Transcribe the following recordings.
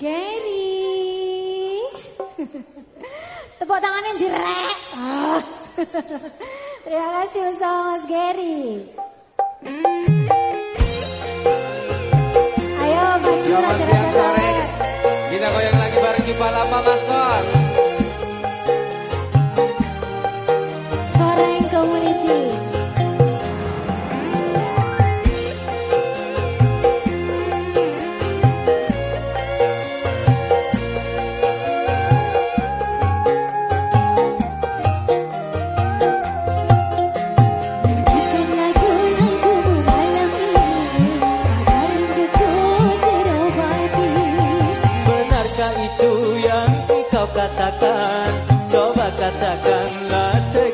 Gary. Tepuk tangannya direk. Oh. Terima kasih bersama Mas Gary. Ayo maju raja-raja sore. Kita goyang lagi bareng Kipalapa Mas Kos.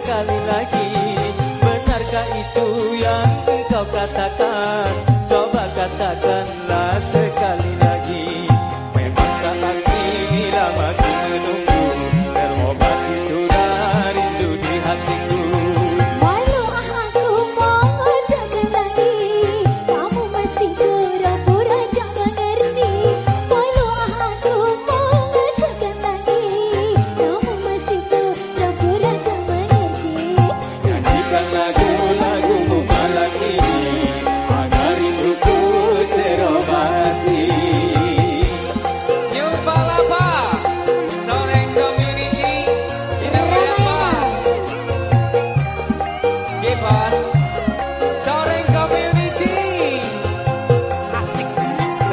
sekali lagi Benarkah itu yang engkau katakan?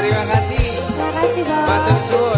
terima kasih. Terima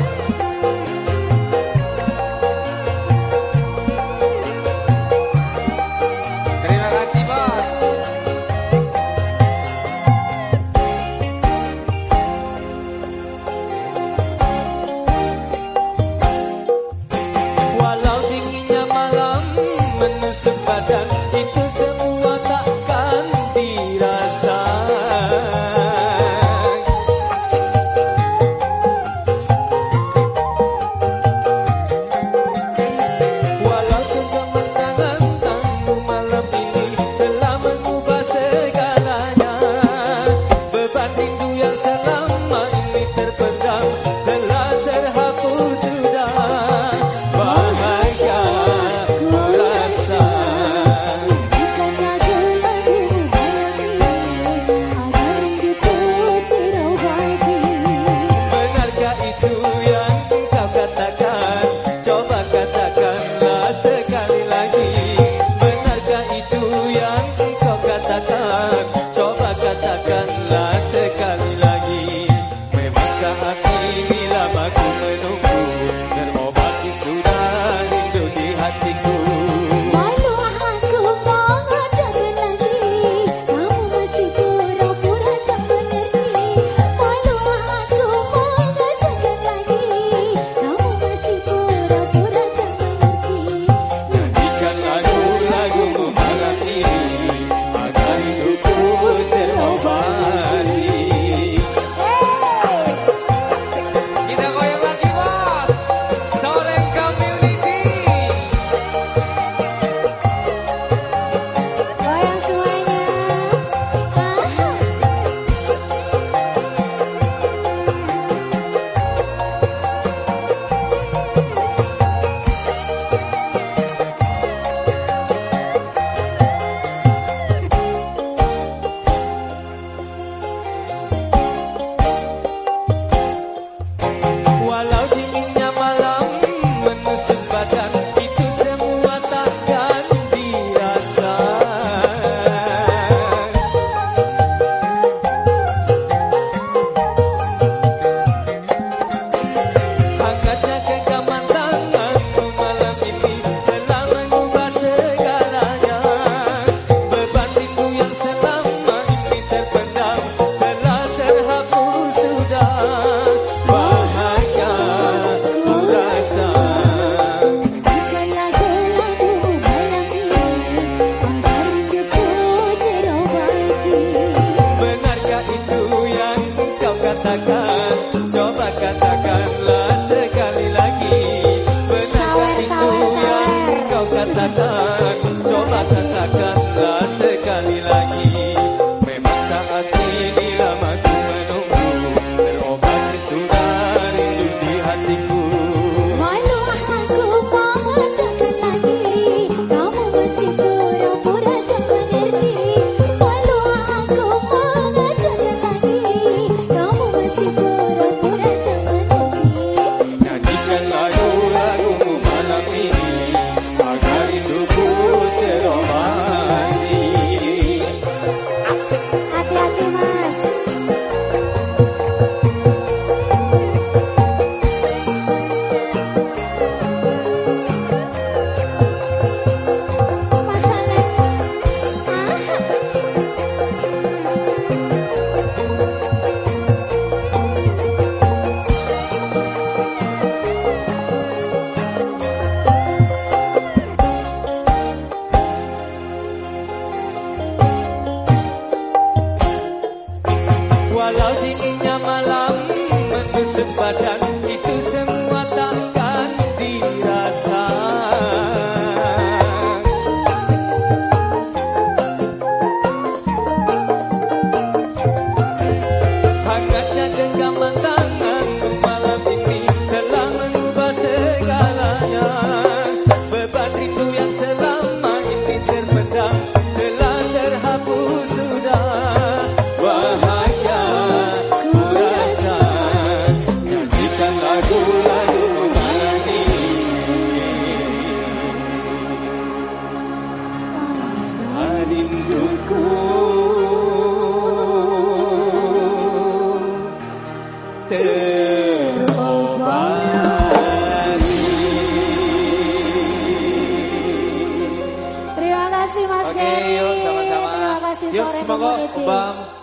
terima kasih Mas Ferry. Terima kasih sore Yuk,